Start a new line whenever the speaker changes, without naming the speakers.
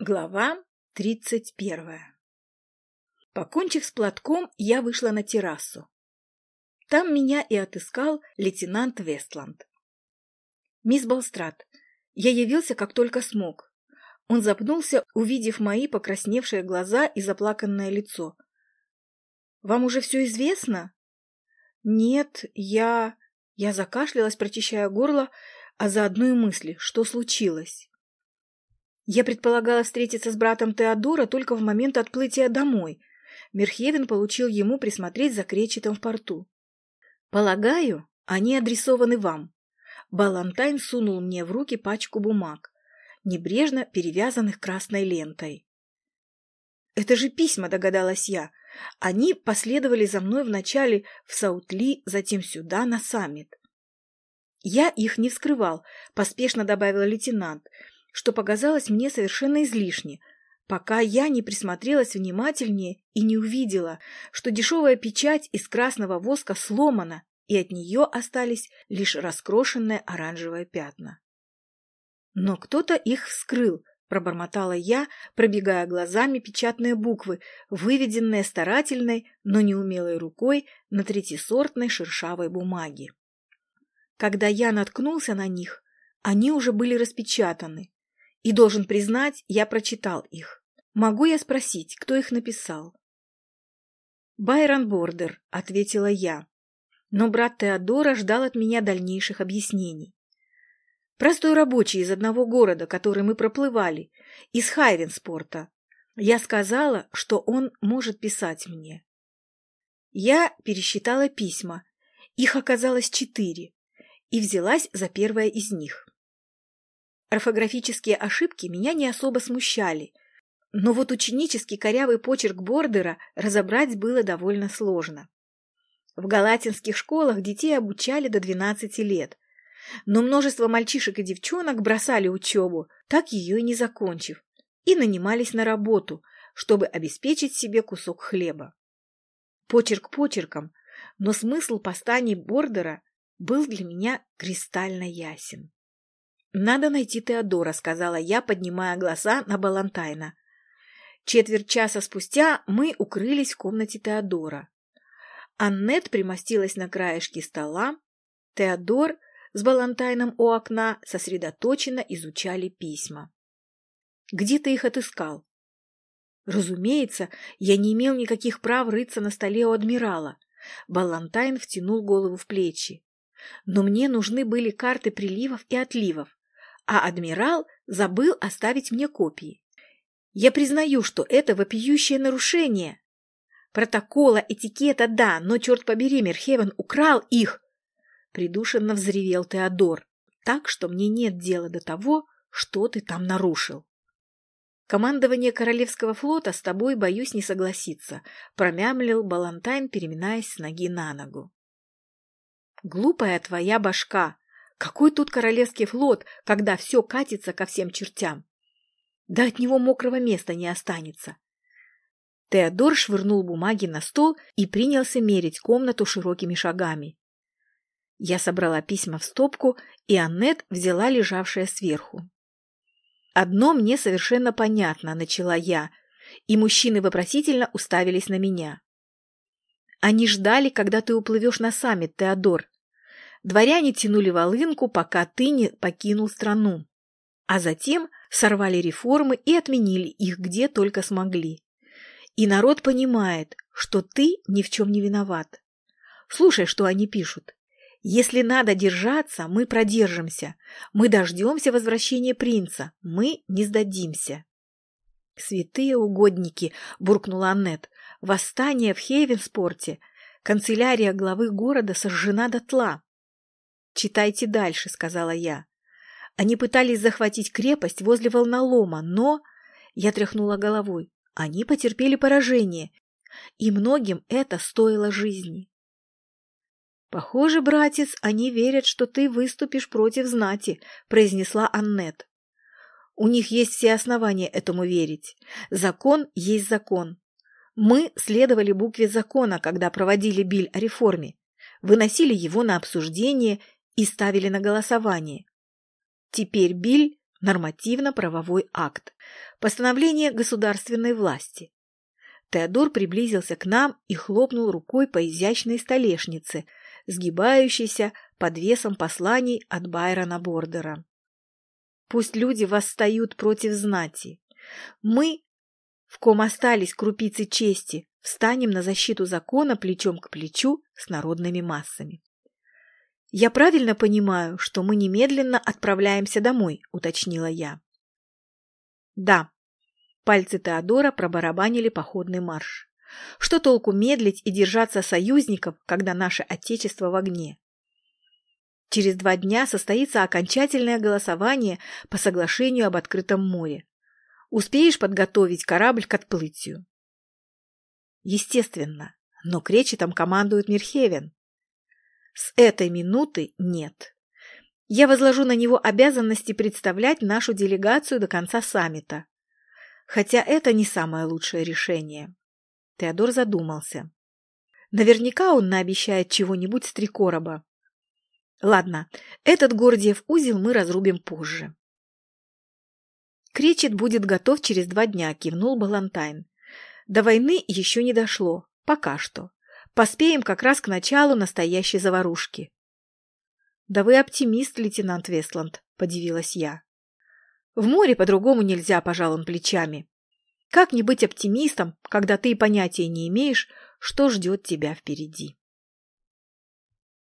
Глава тридцать первая Покончив с платком, я вышла на террасу. Там меня и отыскал лейтенант Вестланд. «Мисс Балстрат, я явился, как только смог». Он запнулся, увидев мои покрасневшие глаза и заплаканное лицо. «Вам уже все известно?» «Нет, я...» Я закашлялась, прочищая горло, а заодно и мысли, что случилось. Я предполагала встретиться с братом Теодора только в момент отплытия домой. Мерхевен получил ему присмотреть за кречетом в порту. Полагаю, они адресованы вам. Балантайн сунул мне в руки пачку бумаг, небрежно перевязанных красной лентой. Это же письма, догадалась я. Они последовали за мной вначале в Саутли, затем сюда, на саммит. Я их не вскрывал, поспешно добавил лейтенант – что показалось мне совершенно излишне, пока я не присмотрелась внимательнее и не увидела, что дешевая печать из красного воска сломана, и от нее остались лишь раскрошенные оранжевые пятна. Но кто-то их вскрыл, пробормотала я, пробегая глазами печатные буквы, выведенные старательной, но неумелой рукой на третисортной шершавой бумаге. Когда я наткнулся на них, они уже были распечатаны, и, должен признать, я прочитал их. Могу я спросить, кто их написал? «Байрон Бордер», — ответила я. Но брат Теодора ждал от меня дальнейших объяснений. Простой рабочий из одного города, который мы проплывали, из Хайвенспорта. Я сказала, что он может писать мне. Я пересчитала письма. Их оказалось четыре. И взялась за первое из них. Орфографические ошибки меня не особо смущали, но вот ученический корявый почерк Бордера разобрать было довольно сложно. В галатинских школах детей обучали до 12 лет, но множество мальчишек и девчонок бросали учебу, так ее и не закончив, и нанимались на работу, чтобы обеспечить себе кусок хлеба. Почерк почерком, но смысл постаний Бордера был для меня кристально ясен. «Надо найти Теодора», — сказала я, поднимая глаза на Балантайна. Четверть часа спустя мы укрылись в комнате Теодора. Аннет примостилась на краешке стола. Теодор с Балантайном у окна сосредоточенно изучали письма. «Где ты их отыскал?» Разумеется, я не имел никаких прав рыться на столе у адмирала. Балантайн втянул голову в плечи. Но мне нужны были карты приливов и отливов а адмирал забыл оставить мне копии. Я признаю, что это вопиющее нарушение. Протокола, этикета, да, но, черт побери, Мерхевен украл их. Придушенно взревел Теодор, так что мне нет дела до того, что ты там нарушил. Командование Королевского флота с тобой, боюсь, не согласиться, промямлил Балантайн, переминаясь с ноги на ногу. Глупая твоя башка, какой тут королевский флот, когда все катится ко всем чертям? Да от него мокрого места не останется. Теодор швырнул бумаги на стол и принялся мерить комнату широкими шагами. Я собрала письма в стопку, и Аннет взяла лежавшее сверху. «Одно мне совершенно понятно», — начала я, и мужчины вопросительно уставились на меня. «Они ждали, когда ты уплывешь на саммит, Теодор. Дворяне тянули волынку, пока ты не покинул страну. А затем сорвали реформы и отменили их где только смогли. И народ понимает, что ты ни в чем не виноват. Слушай, что они пишут. Если надо держаться, мы продержимся. Мы дождемся возвращения принца. Мы не сдадимся. «Святые угодники!» – буркнула Аннет. «Восстание в Хейвенспорте. Канцелярия главы города сожжена дотла. «Читайте дальше», — сказала я. Они пытались захватить крепость возле волнолома, но... Я тряхнула головой. Они потерпели поражение, и многим это стоило жизни. «Похоже, братец, они верят, что ты выступишь против знати», — произнесла Аннет. «У них есть все основания этому верить. Закон есть закон. Мы следовали букве закона, когда проводили биль о реформе, выносили его на обсуждение и ставили на голосование. Теперь Биль Нормативно-правовой акт. Постановление государственной власти. Теодор приблизился к нам и хлопнул рукой по изящной столешнице, сгибающейся под весом посланий от Байрона Бордера. Пусть люди восстают против знати. Мы, в ком остались крупицы чести, встанем на защиту закона плечом к плечу с народными массами. «Я правильно понимаю, что мы немедленно отправляемся домой», — уточнила я. «Да». Пальцы Теодора пробарабанили походный марш. «Что толку медлить и держаться союзников, когда наше Отечество в огне? Через два дня состоится окончательное голосование по соглашению об открытом море. Успеешь подготовить корабль к отплытию? Естественно, но кречетом командует Мирхевен. С этой минуты нет. Я возложу на него обязанности представлять нашу делегацию до конца саммита. Хотя это не самое лучшее решение. Теодор задумался. Наверняка он наобещает чего-нибудь с три короба. Ладно, этот Гордиев узел мы разрубим позже. Кречет будет готов через два дня, кивнул Балантайн. До войны еще не дошло, пока что. Поспеем как раз к началу настоящей заварушки. Да вы оптимист, лейтенант Вестланд, подивилась я. В море по-другому нельзя, пожал плечами. Как не быть оптимистом, когда ты понятия не имеешь, что ждет тебя впереди?